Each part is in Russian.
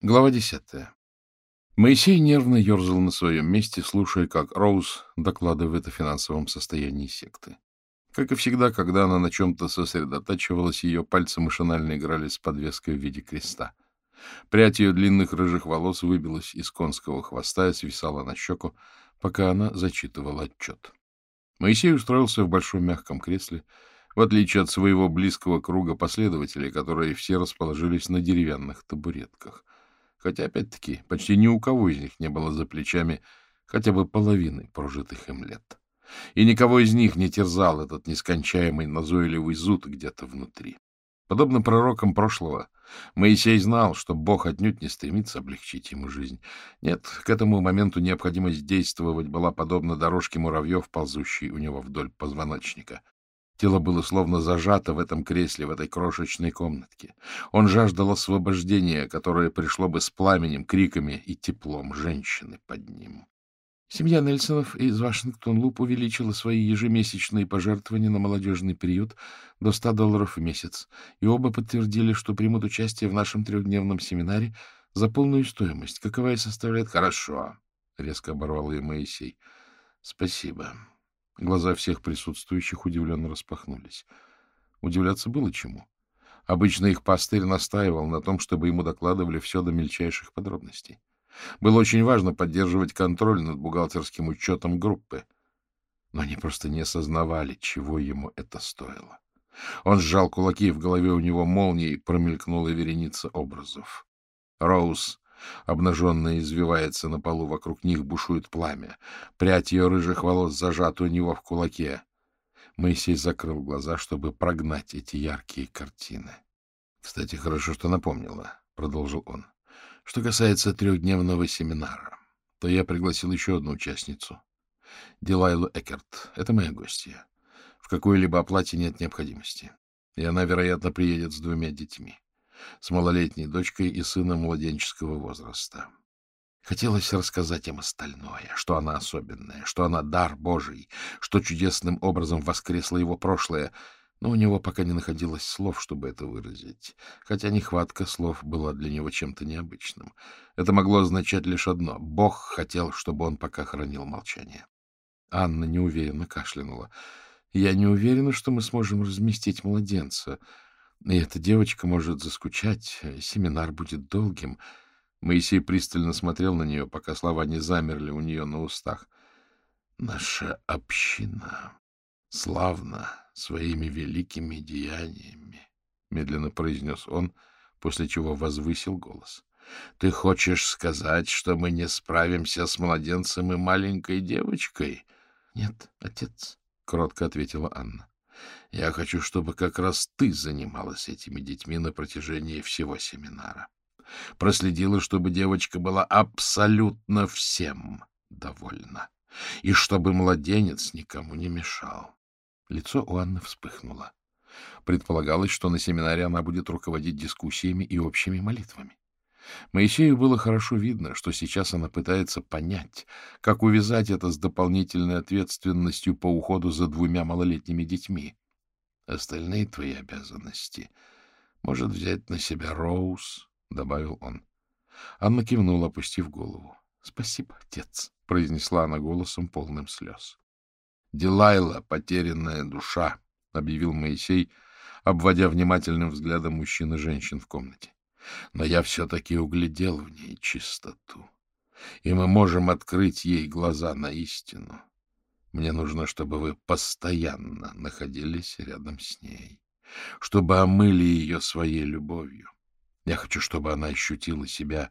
Глава десятая. Моисей нервно ерзал на своем месте, слушая, как Роуз докладывает о финансовом состоянии секты. Как и всегда, когда она на чем-то сосредотачивалась, ее пальцы машинально играли с подвеской в виде креста. Прядь ее длинных рыжих волос выбилась из конского хвоста и свисала на щеку, пока она зачитывала отчет. Моисей устроился в большом мягком кресле, в отличие от своего близкого круга последователей, которые все расположились на деревянных табуретках — хотя, опять-таки, почти ни у кого из них не было за плечами хотя бы половины прожитых им лет. И никого из них не терзал этот нескончаемый назойливый зуд где-то внутри. Подобно пророкам прошлого, Моисей знал, что Бог отнюдь не стремится облегчить ему жизнь. Нет, к этому моменту необходимость действовать была подобна дорожке муравьев, ползущей у него вдоль позвоночника. Тело было словно зажато в этом кресле, в этой крошечной комнатке. Он жаждал освобождения, которое пришло бы с пламенем, криками и теплом женщины под ним. Семья Нельсонов из Вашингтон-Луп увеличила свои ежемесячные пожертвования на молодежный период до 100 долларов в месяц, и оба подтвердили, что примут участие в нашем трехдневном семинаре за полную стоимость, каковая составляет... — Хорошо, — резко оборвал ее Моисей. — Спасибо. Глаза всех присутствующих удивленно распахнулись. Удивляться было чему. Обычно их пастырь настаивал на том, чтобы ему докладывали все до мельчайших подробностей. Было очень важно поддерживать контроль над бухгалтерским учетом группы. Но они просто не осознавали, чего ему это стоило. Он сжал кулаки, в голове у него молнией промелькнула вереница образов. Роуз Обнаженная извивается на полу, вокруг них бушует пламя. Прядь ее рыжих волос зажата у него в кулаке. Моисей закрыл глаза, чтобы прогнать эти яркие картины. — Кстати, хорошо, что напомнила, — продолжил он. — Что касается трехдневного семинара, то я пригласил еще одну участницу. Дилайлу Экерт. Это моя гостья. В какой-либо оплате нет необходимости. И она, вероятно, приедет с двумя детьми с малолетней дочкой и сыном младенческого возраста. Хотелось рассказать им остальное, что она особенная, что она дар Божий, что чудесным образом воскресло его прошлое, но у него пока не находилось слов, чтобы это выразить, хотя нехватка слов была для него чем-то необычным. Это могло означать лишь одно — Бог хотел, чтобы он пока хранил молчание. Анна неуверенно кашлянула. — Я не уверена, что мы сможем разместить младенца. И эта девочка может заскучать, э, семинар будет долгим. Моисей пристально смотрел на нее, пока слова не замерли у нее на устах. Наша община славна своими великими деяниями, — медленно произнес он, после чего возвысил голос. — Ты хочешь сказать, что мы не справимся с младенцем и маленькой девочкой? — Нет, отец, — кротко ответила Анна. Я хочу, чтобы как раз ты занималась этими детьми на протяжении всего семинара. Проследила, чтобы девочка была абсолютно всем довольна. И чтобы младенец никому не мешал. Лицо у Анны вспыхнуло. Предполагалось, что на семинаре она будет руководить дискуссиями и общими молитвами. Моисею было хорошо видно, что сейчас она пытается понять, как увязать это с дополнительной ответственностью по уходу за двумя малолетними детьми. Остальные твои обязанности может взять на себя Роуз, — добавил он. Анна кивнула, опустив голову. — Спасибо, отец, — произнесла она голосом, полным слез. — Дилайла, потерянная душа, — объявил Моисей, обводя внимательным взглядом мужчин и женщин в комнате. Но я все-таки углядел в ней чистоту, и мы можем открыть ей глаза на истину. Мне нужно, чтобы вы постоянно находились рядом с ней, чтобы омыли ее своей любовью. Я хочу, чтобы она ощутила себя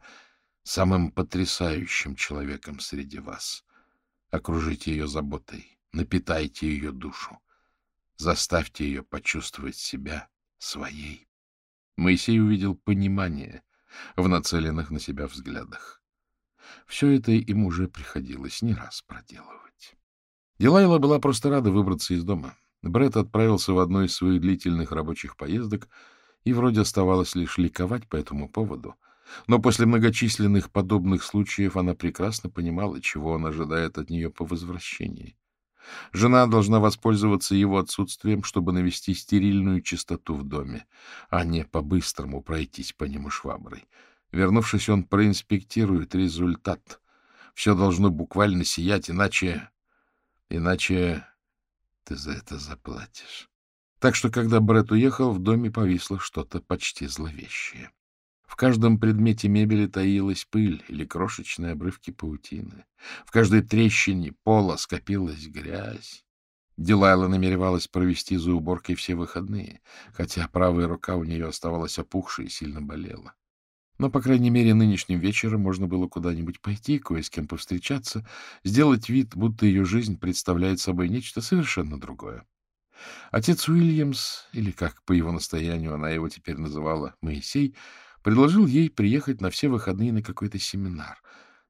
самым потрясающим человеком среди вас. Окружите ее заботой, напитайте ее душу, заставьте ее почувствовать себя своей. Моисей увидел понимание в нацеленных на себя взглядах. Все это им уже приходилось не раз проделывать. Дилайла была просто рада выбраться из дома. Бред отправился в одну из своих длительных рабочих поездок, и вроде оставалось лишь ликовать по этому поводу. Но после многочисленных подобных случаев она прекрасно понимала, чего он ожидает от нее по возвращении. Жена должна воспользоваться его отсутствием, чтобы навести стерильную чистоту в доме, а не по-быстрому пройтись по нему шваброй. Вернувшись, он проинспектирует результат. Все должно буквально сиять, иначе... Иначе ты за это заплатишь. Так что, когда Бред уехал, в доме повисло что-то почти зловещее. В каждом предмете мебели таилась пыль или крошечные обрывки паутины. В каждой трещине пола скопилась грязь. Дилайла намеревалась провести за уборкой все выходные, хотя правая рука у нее оставалась опухшей и сильно болела. Но, по крайней мере, нынешним вечером можно было куда-нибудь пойти, кое с кем повстречаться, сделать вид, будто ее жизнь представляет собой нечто совершенно другое. Отец Уильямс, или как по его настоянию она его теперь называла, Моисей, предложил ей приехать на все выходные на какой-то семинар.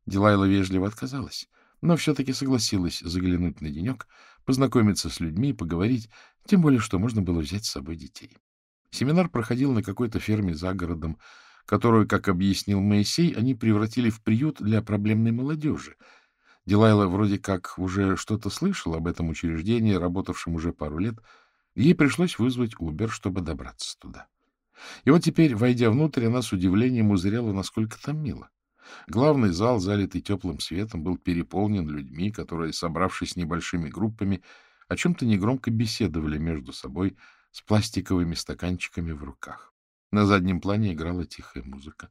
Дилайла вежливо отказалась, но все-таки согласилась заглянуть на денек, познакомиться с людьми, поговорить, тем более, что можно было взять с собой детей. Семинар проходил на какой-то ферме за городом, которую, как объяснил Моисей, они превратили в приют для проблемной молодежи. Дилайла вроде как уже что-то слышала об этом учреждении, работавшем уже пару лет. Ей пришлось вызвать Убер, чтобы добраться туда. И вот теперь, войдя внутрь, она с удивлением узрела, насколько там мило. Главный зал, залитый теплым светом, был переполнен людьми, которые, собравшись небольшими группами, о чем-то негромко беседовали между собой с пластиковыми стаканчиками в руках. На заднем плане играла тихая музыка.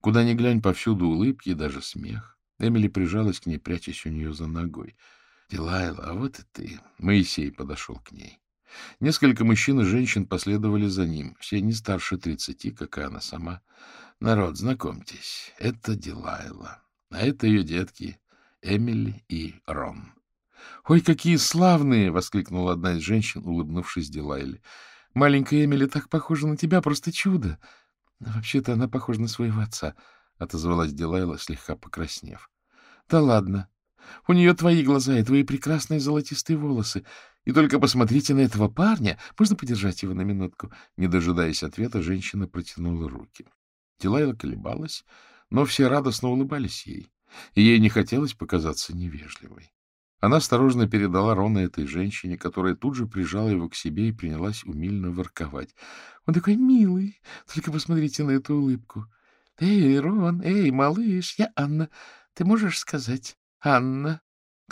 Куда ни глянь, повсюду улыбки и даже смех. Эмили прижалась к ней, прячась у нее за ногой. — Дилайла, а вот и ты. Моисей подошел к ней. Несколько мужчин и женщин последовали за ним, все не старше тридцати, как и она сама. Народ, знакомьтесь, это Дилайла, а это ее детки Эмили и Рон. — Ой, какие славные! — воскликнула одна из женщин, улыбнувшись Дилайле. Маленькая Эмили так похожа на тебя, просто чудо. Вообще-то она похожа на своего отца, — отозвалась Дилайла, слегка покраснев. — Да ладно. У нее твои глаза и твои прекрасные золотистые волосы. И только посмотрите на этого парня. Можно подержать его на минутку? Не дожидаясь ответа, женщина протянула руки. Дилайла колебалась, но все радостно улыбались ей, и ей не хотелось показаться невежливой. Она осторожно передала Рона этой женщине, которая тут же прижала его к себе и принялась умильно ворковать. — Он такой милый! Только посмотрите на эту улыбку. — Эй, Рон, эй, малыш, я Анна. Ты можешь сказать «Анна»?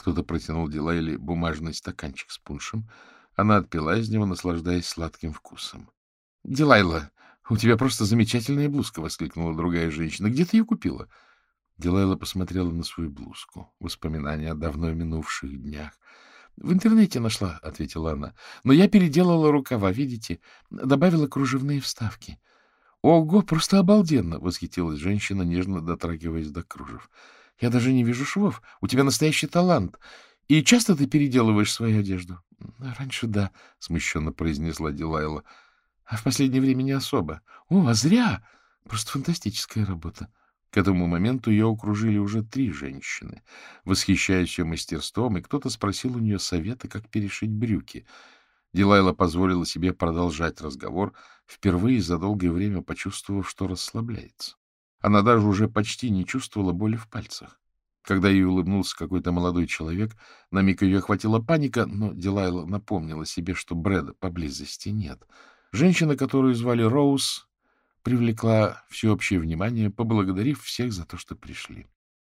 Кто-то протянул Дилайли бумажный стаканчик с пуншем. Она отпила из него, наслаждаясь сладким вкусом. — Дилайла, у тебя просто замечательная блузка! — воскликнула другая женщина. — Где ты ее купила? — Дилайла посмотрела на свою блузку. Воспоминания о давно минувших днях. — В интернете нашла, — ответила она. — Но я переделала рукава, видите? Добавила кружевные вставки. — Ого, просто обалденно! — восхитилась женщина, нежно дотрагиваясь до кружев. — Я даже не вижу швов. У тебя настоящий талант. И часто ты переделываешь свою одежду? — Раньше да, — смущенно произнесла Дилайла. — А в последнее время не особо. — О, а зря! Просто фантастическая работа. — к этому моменту ее окружили уже три женщины, восхищаясь ее мастерством, и кто-то спросил у нее совета, как перешить брюки. Дилайла позволила себе продолжать разговор, впервые за долгое время почувствовав, что расслабляется. Она даже уже почти не чувствовала боли в пальцах. Когда ей улыбнулся какой-то молодой человек, на миг ее охватила паника, но Дилайла напомнила себе, что Брэда поблизости нет. Женщина, которую звали Роуз, привлекла всеобщее внимание, поблагодарив всех за то, что пришли.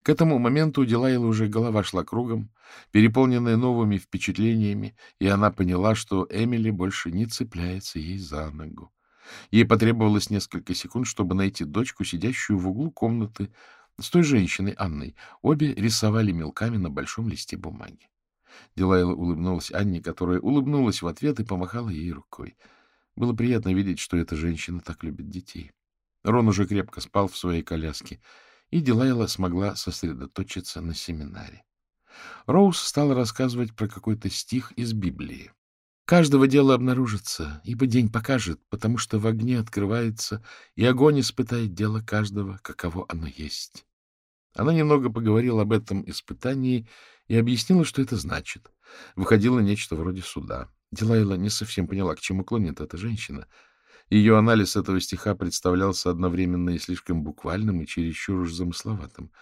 К этому моменту у Дилайла уже голова шла кругом, переполненная новыми впечатлениями, и она поняла, что Эмили больше не цепляется ей за ногу. Ей потребовалось несколько секунд, чтобы найти дочку, сидящую в углу комнаты с той женщиной Анной. Обе рисовали мелками на большом листе бумаги. Дилайла улыбнулась Анне, которая улыбнулась в ответ и помахала ей рукой. Было приятно видеть, что эта женщина так любит детей. Рон уже крепко спал в своей коляске, и Дилайла смогла сосредоточиться на семинаре. Роуз стала рассказывать про какой-то стих из Библии. «Каждого дела обнаружится, ибо день покажет, потому что в огне открывается, и огонь испытает дело каждого, каково оно есть». Она немного поговорила об этом испытании и объяснила, что это значит. Выходило нечто вроде суда. Дилайла не совсем поняла, к чему клонит эта женщина. Ее анализ этого стиха представлялся одновременно и слишком буквальным, и чересчур уж замысловатым.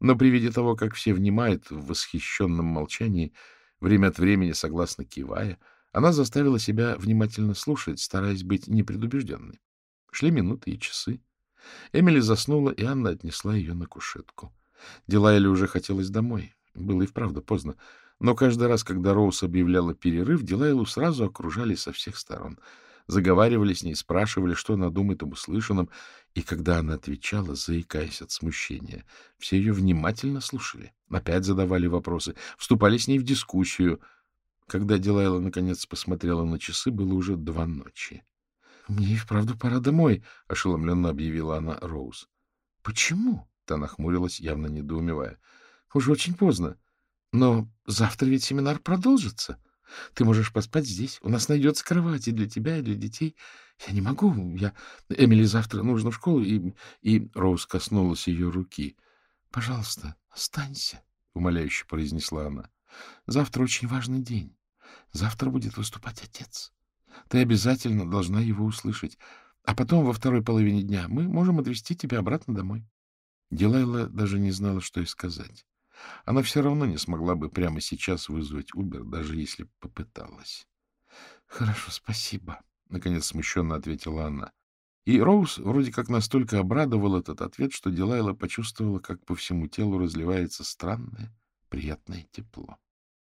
Но при виде того, как все внимают в восхищенном молчании, время от времени согласно кивая, она заставила себя внимательно слушать, стараясь быть непредубежденной. Шли минуты и часы. Эмили заснула, и Анна отнесла ее на кушетку. Дилайле уже хотелось домой. Было и вправду поздно. Но каждый раз, когда Роуз объявляла перерыв, Дилайлу сразу окружали со всех сторон. Заговаривали с ней, спрашивали, что она думает об услышанном, и когда она отвечала, заикаясь от смущения, все ее внимательно слушали, опять задавали вопросы, вступали с ней в дискуссию. Когда Дилайла наконец посмотрела на часы, было уже два ночи. — Мне и вправду пора домой, — ошеломленно объявила она Роуз. — Почему? — та нахмурилась, явно недоумевая. — Уже очень поздно. Но завтра ведь семинар продолжится. Ты можешь поспать здесь. У нас найдется кровать и для тебя, и для детей. Я не могу. Я... Эмили завтра нужно в школу, и... И Роуз коснулась ее руки. — Пожалуйста, останься, — умоляюще произнесла она. — Завтра очень важный день. Завтра будет выступать отец. Ты обязательно должна его услышать. А потом, во второй половине дня, мы можем отвезти тебя обратно домой. Дилайла даже не знала, что и сказать. Она все равно не смогла бы прямо сейчас вызвать Убер, даже если попыталась. — Хорошо, спасибо, — наконец смущенно ответила она. И Роуз вроде как настолько обрадовал этот ответ, что Дилайла почувствовала, как по всему телу разливается странное, приятное тепло.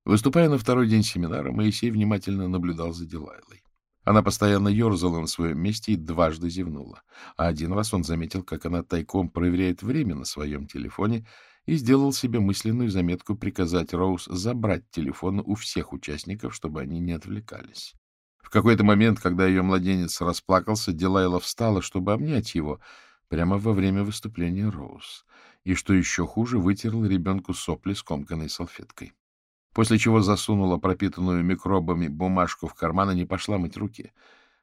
Выступая на второй день семинара, Моисей внимательно наблюдал за Дилайлой. Она постоянно ерзала на своем месте и дважды зевнула. А один раз он заметил, как она тайком проверяет время на своем телефоне и сделал себе мысленную заметку приказать Роуз забрать телефон у всех участников, чтобы они не отвлекались. В какой-то момент, когда ее младенец расплакался, Дилайла встала, чтобы обнять его, прямо во время выступления Роуз, и, что еще хуже, вытерла ребенку сопли скомканной салфеткой. После чего засунула пропитанную микробами бумажку в карман и не пошла мыть руки.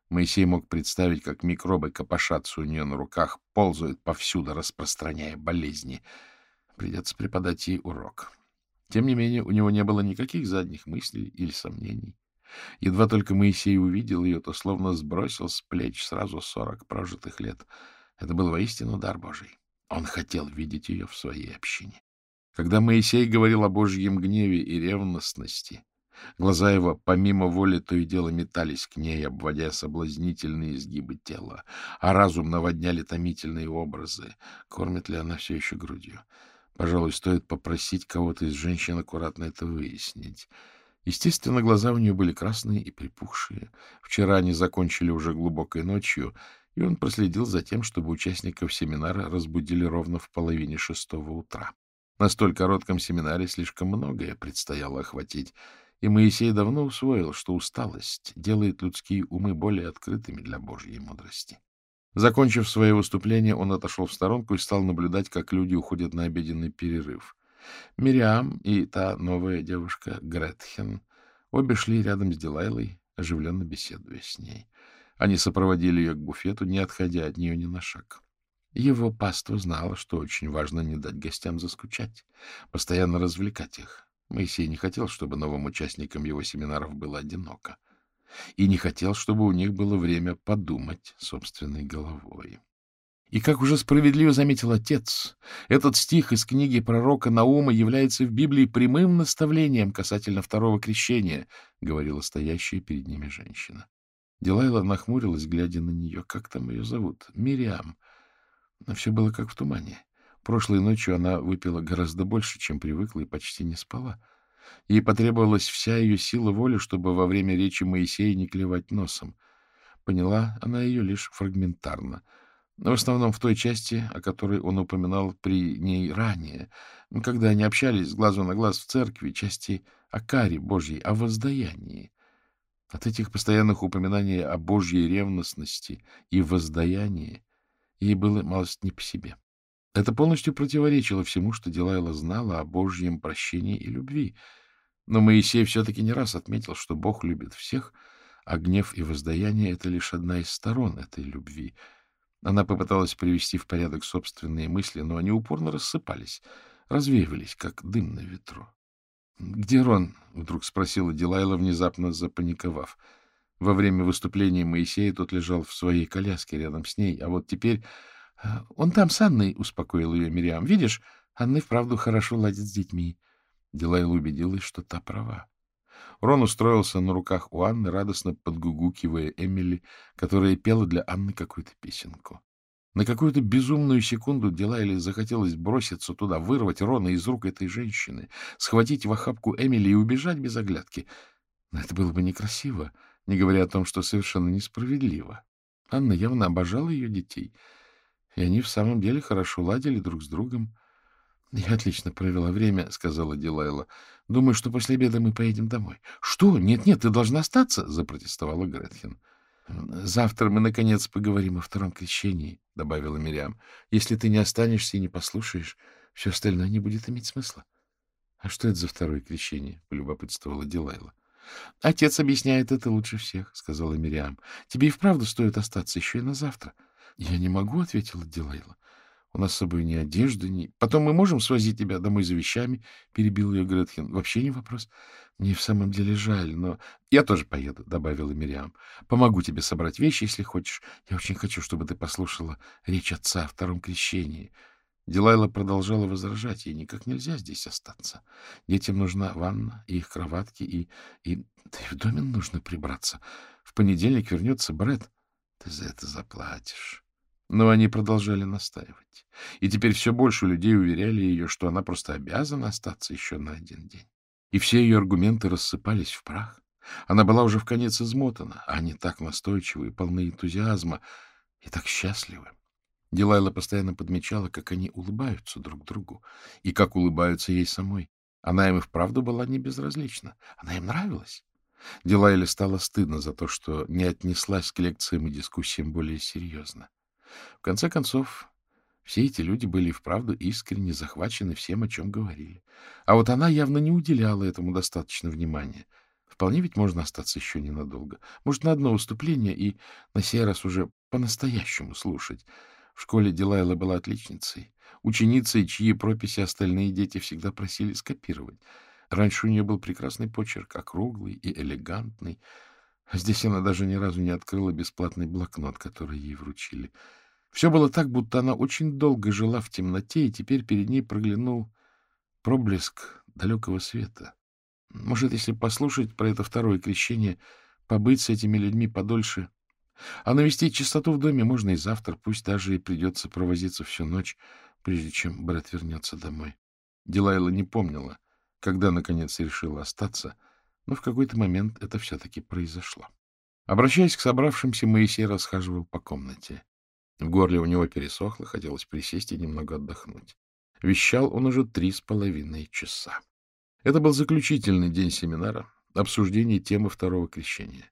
Моисей мог представить, как микробы копошатся у нее на руках, ползают повсюду, распространяя болезни — Придется преподать ей урок. Тем не менее, у него не было никаких задних мыслей или сомнений. Едва только Моисей увидел ее, то словно сбросил с плеч сразу сорок прожитых лет. Это был воистину дар Божий. Он хотел видеть ее в своей общине. Когда Моисей говорил о Божьем гневе и ревностности, глаза его, помимо воли, то и дело метались к ней, обводя соблазнительные изгибы тела, а разум наводняли томительные образы. Кормит ли она все еще грудью? Пожалуй, стоит попросить кого-то из женщин аккуратно это выяснить. Естественно, глаза у нее были красные и припухшие. Вчера они закончили уже глубокой ночью, и он проследил за тем, чтобы участников семинара разбудили ровно в половине шестого утра. На столь коротком семинаре слишком многое предстояло охватить, и Моисей давно усвоил, что усталость делает людские умы более открытыми для Божьей мудрости. Закончив свое выступление, он отошел в сторонку и стал наблюдать, как люди уходят на обеденный перерыв. Мириам и та новая девушка Гретхен обе шли рядом с Дилайлой, оживленно беседуя с ней. Они сопроводили ее к буфету, не отходя от нее ни на шаг. Его паства знала, что очень важно не дать гостям заскучать, постоянно развлекать их. Моисей не хотел, чтобы новым участникам его семинаров было одиноко и не хотел, чтобы у них было время подумать собственной головой. И, как уже справедливо заметил отец, этот стих из книги пророка Наума является в Библии прямым наставлением касательно второго крещения, — говорила стоящая перед ними женщина. Дилайла нахмурилась, глядя на нее. Как там ее зовут? Мириам. Все было как в тумане. Прошлой ночью она выпила гораздо больше, чем привыкла, и почти не спала. Ей потребовалась вся ее сила воли, чтобы во время речи Моисея не клевать носом. Поняла она ее лишь фрагментарно. Но в основном в той части, о которой он упоминал при ней ранее, когда они общались с глазу на глаз в церкви, части о каре Божьей, о воздаянии. От этих постоянных упоминаний о Божьей ревностности и воздаянии ей было малость не по себе. Это полностью противоречило всему, что Дилайла знала о Божьем прощении и любви. Но Моисей все-таки не раз отметил, что Бог любит всех, а гнев и воздаяние — это лишь одна из сторон этой любви. Она попыталась привести в порядок собственные мысли, но они упорно рассыпались, развеивались, как дым на ветру. — Где Рон? — вдруг спросила Дилайла, внезапно запаниковав. Во время выступления Моисея тот лежал в своей коляске рядом с ней, а вот теперь — Он там с Анной, — успокоил ее Мириам. — Видишь, Анна вправду хорошо ладит с детьми. Дилайла убедилась, что та права. Рон устроился на руках у Анны, радостно подгугукивая Эмили, которая пела для Анны какую-то песенку. На какую-то безумную секунду Дилайле захотелось броситься туда, вырвать Рона из рук этой женщины, схватить в охапку Эмили и убежать без оглядки. Но это было бы некрасиво, не говоря о том, что совершенно несправедливо. Анна явно обожала ее детей, и они в самом деле хорошо ладили друг с другом. — Я отлично провела время, — сказала Дилайла. — Думаю, что после обеда мы поедем домой. — Что? Нет-нет, ты должна остаться, — запротестовала Гретхен. — Завтра мы, наконец, поговорим о втором крещении, — добавила Мириам. — Если ты не останешься и не послушаешь, все остальное не будет иметь смысла. — А что это за второе крещение? — полюбопытствовала Дилайла. — Отец объясняет это лучше всех, — сказала Мириам. — Тебе и вправду стоит остаться еще и на завтра. — Я не могу, — ответила Дилайла. У нас с собой ни одежды, ни... Потом мы можем свозить тебя домой за вещами, — перебил ее Гретхен. Вообще не вопрос. Мне в самом деле жаль, но... Я тоже поеду, — добавила Мириам. Помогу тебе собрать вещи, если хочешь. Я очень хочу, чтобы ты послушала речь отца о втором крещении. Дилайла продолжала возражать. Ей никак нельзя здесь остаться. Детям нужна ванна и их кроватки, и... и... Да и в доме нужно прибраться. В понедельник вернется Бред. Ты за это заплатишь. Но они продолжали настаивать. И теперь все больше людей уверяли ее, что она просто обязана остаться еще на один день. И все ее аргументы рассыпались в прах. Она была уже в конец измотана, а они так настойчивы и полны энтузиазма, и так счастливы. Дилайла постоянно подмечала, как они улыбаются друг другу, и как улыбаются ей самой. Она им и вправду была не безразлична. Она им нравилась. Дилайле стало стыдно за то, что не отнеслась к лекциям и дискуссиям более серьезно. В конце концов, все эти люди были вправду искренне захвачены всем, о чем говорили. А вот она явно не уделяла этому достаточно внимания. Вполне ведь можно остаться еще ненадолго. Может, на одно выступление и на сей раз уже по-настоящему слушать. В школе Дилайла была отличницей. Ученицей, чьи прописи остальные дети всегда просили скопировать. Раньше у нее был прекрасный почерк, округлый и элегантный. А здесь она даже ни разу не открыла бесплатный блокнот, который ей вручили. Все было так, будто она очень долго жила в темноте, и теперь перед ней проглянул проблеск далекого света. Может, если послушать про это второе крещение, побыть с этими людьми подольше, а навести чистоту в доме можно и завтра, пусть даже и придется провозиться всю ночь, прежде чем брат вернется домой. Дилайла не помнила, когда, наконец, решила остаться, но в какой-то момент это все-таки произошло. Обращаясь к собравшимся, Моисей расхаживал по комнате. В горле у него пересохло, хотелось присесть и немного отдохнуть. Вещал он уже три с половиной часа. Это был заключительный день семинара, обсуждение темы второго крещения.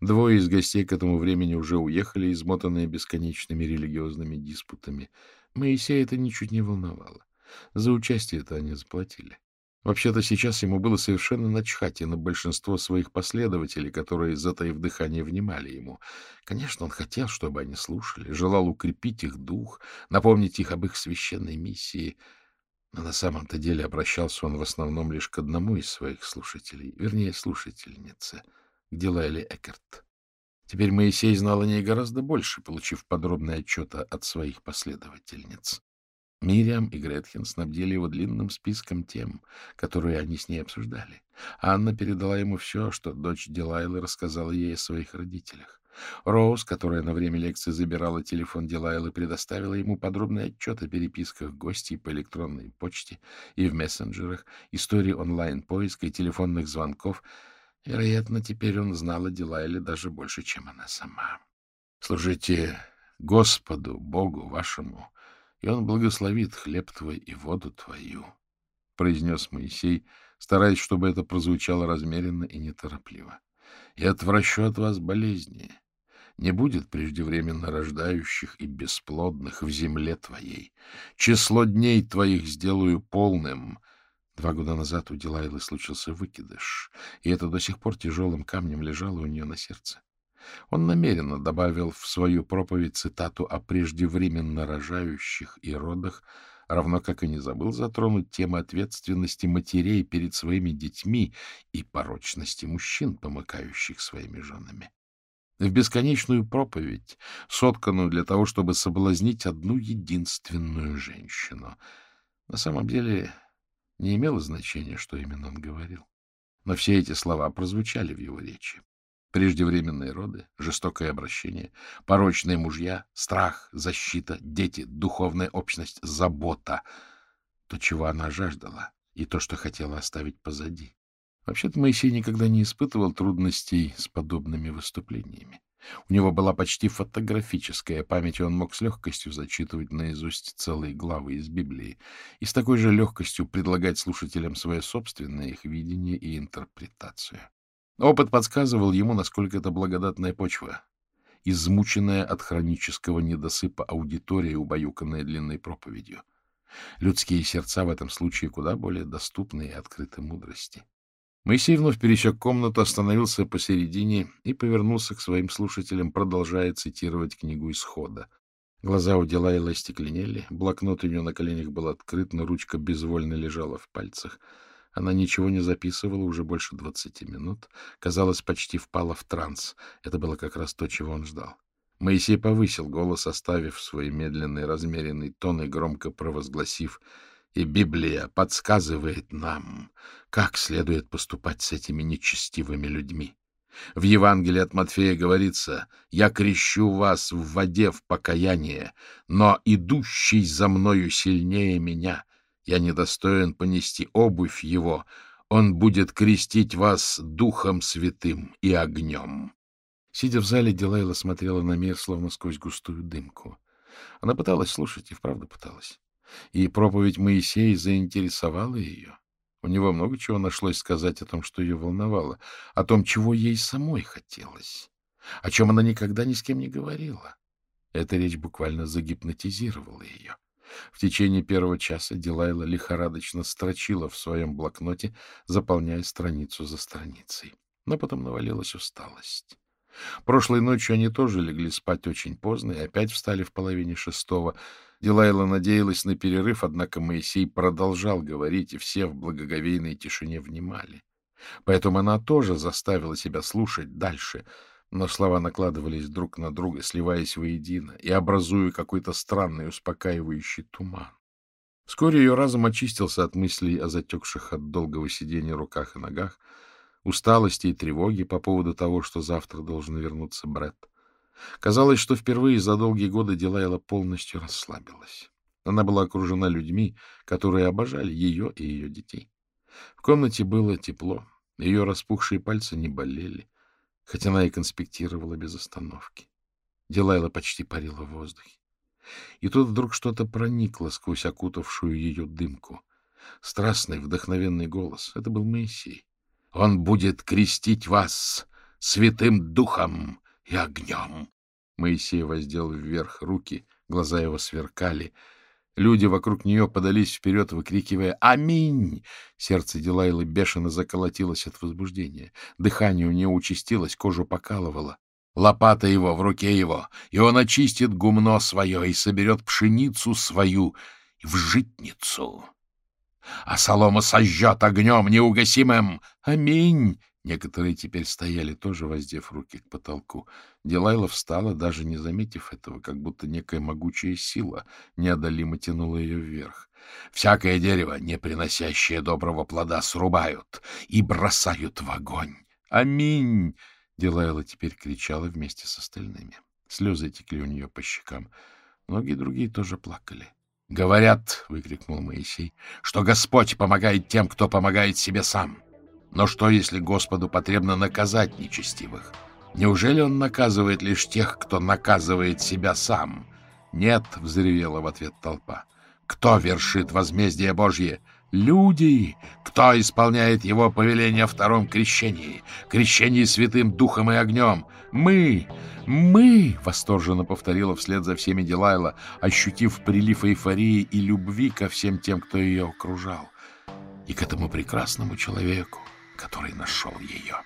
Двое из гостей к этому времени уже уехали, измотанные бесконечными религиозными диспутами. Моисея это ничуть не волновало. За участие это они заплатили. Вообще-то сейчас ему было совершенно начхать и на большинство своих последователей, которые, затаив дыхание, внимали ему. Конечно, он хотел, чтобы они слушали, желал укрепить их дух, напомнить их об их священной миссии. Но на самом-то деле обращался он в основном лишь к одному из своих слушателей, вернее, слушательнице, Дилайле Экерт. Теперь Моисей знал о ней гораздо больше, получив подробный отчет от своих последовательниц. Мириам и Гретхен снабдили его длинным списком тем, которые они с ней обсуждали. Анна передала ему все, что дочь Дилайлы рассказала ей о своих родителях. Роуз, которая на время лекции забирала телефон Дилайлы, предоставила ему подробный отчет о переписках гостей по электронной почте и в мессенджерах, истории онлайн-поиска и телефонных звонков. Вероятно, теперь он знал о Дилайле даже больше, чем она сама. «Служите Господу, Богу вашему, и он благословит хлеб твой и воду твою, — произнес Моисей, стараясь, чтобы это прозвучало размеренно и неторопливо. — И отвращу от вас болезни. Не будет преждевременно рождающих и бесплодных в земле твоей. Число дней твоих сделаю полным. Два года назад у Дилайлы случился выкидыш, и это до сих пор тяжелым камнем лежало у нее на сердце. Он намеренно добавил в свою проповедь цитату о преждевременно рожающих и родах, равно как и не забыл затронуть тему ответственности матерей перед своими детьми и порочности мужчин, помыкающих своими женами. В бесконечную проповедь, сотканную для того, чтобы соблазнить одну единственную женщину. На самом деле не имело значения, что именно он говорил. Но все эти слова прозвучали в его речи. Преждевременные роды, жестокое обращение, порочные мужья, страх, защита, дети, духовная общность, забота. То, чего она жаждала, и то, что хотела оставить позади. Вообще-то Моисей никогда не испытывал трудностей с подобными выступлениями. У него была почти фотографическая память, и он мог с легкостью зачитывать наизусть целые главы из Библии и с такой же легкостью предлагать слушателям свое собственное их видение и интерпретацию. Опыт подсказывал ему, насколько это благодатная почва, измученная от хронического недосыпа аудитория, убаюканная длинной проповедью. Людские сердца в этом случае куда более доступны и открыты мудрости. Моисей вновь пересек комнату, остановился посередине и повернулся к своим слушателям, продолжая цитировать книгу исхода. Глаза у Дилайла стекленели, блокнот у нее на коленях был открыт, но ручка безвольно лежала в пальцах. Она ничего не записывала уже больше двадцати минут. Казалось, почти впала в транс. Это было как раз то, чего он ждал. Моисей повысил голос, оставив свой медленный размеренный тон и громко провозгласив — и Библия подсказывает нам, как следует поступать с этими нечестивыми людьми. В Евангелии от Матфея говорится, «Я крещу вас в воде в покаяние, но идущий за мною сильнее меня, я недостоин понести обувь его, он будет крестить вас Духом Святым и огнем». Сидя в зале, Дилайла смотрела на мир, словно сквозь густую дымку. Она пыталась слушать, и вправду пыталась и проповедь Моисея заинтересовала ее. У него много чего нашлось сказать о том, что ее волновало, о том, чего ей самой хотелось, о чем она никогда ни с кем не говорила. Эта речь буквально загипнотизировала ее. В течение первого часа Дилайла лихорадочно строчила в своем блокноте, заполняя страницу за страницей. Но потом навалилась усталость. Прошлой ночью они тоже легли спать очень поздно и опять встали в половине шестого, Дилайла надеялась на перерыв, однако Моисей продолжал говорить, и все в благоговейной тишине внимали. Поэтому она тоже заставила себя слушать дальше, но слова накладывались друг на друга, сливаясь воедино и образуя какой-то странный успокаивающий туман. Вскоре ее разум очистился от мыслей о затекших от долгого сидения руках и ногах, усталости и тревоги по поводу того, что завтра должен вернуться Бретт. Казалось, что впервые за долгие годы Дилайла полностью расслабилась. Она была окружена людьми, которые обожали ее и ее детей. В комнате было тепло, ее распухшие пальцы не болели, хотя она и конспектировала без остановки. Дилайла почти парила в воздухе. И тут вдруг что-то проникло сквозь окутавшую ее дымку. Страстный, вдохновенный голос. Это был Моисей. «Он будет крестить вас святым духом и огнем!» Моисей воздел вверх руки, глаза его сверкали. Люди вокруг нее подались вперед, выкрикивая «Аминь!». Сердце Дилайлы бешено заколотилось от возбуждения. Дыхание у нее участилось, кожу покалывало. Лопата его в руке его, и он очистит гумно свое и соберет пшеницу свою в житницу. А солома сожжет огнем неугасимым. Аминь! Некоторые теперь стояли, тоже воздев руки к потолку. Дилайла встала, даже не заметив этого, как будто некая могучая сила неодолимо тянула ее вверх. «Всякое дерево, не приносящее доброго плода, срубают и бросают в огонь. Аминь!» Дилайла теперь кричала вместе с остальными. Слезы текли у нее по щекам. Многие другие тоже плакали. «Говорят, — выкрикнул Моисей, — что Господь помогает тем, кто помогает себе сам. Но что, если Господу потребно наказать нечестивых? Неужели он наказывает лишь тех, кто наказывает себя сам? Нет, — взревела в ответ толпа. Кто вершит возмездие Божье? Люди! Кто исполняет его повеление о втором крещении? Крещении святым духом и огнем? Мы! Мы! — восторженно повторила вслед за всеми Дилайла, ощутив прилив эйфории и любви ко всем тем, кто ее окружал. И к этому прекрасному человеку, который нашел ее.